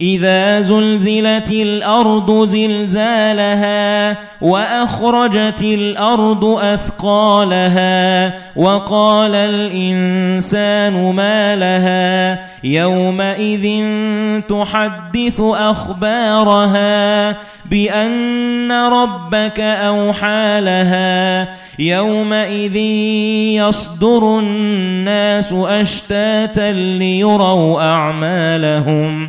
إذا زلزلت الأرض زلزالها وأخرجت الأرض أثقالها وقال الإنسان ما لها يومئذ تحدث أخبارها بأن ربك أوحى لها يومئذ يصدر الناس أشتاتا ليروا أعمالهم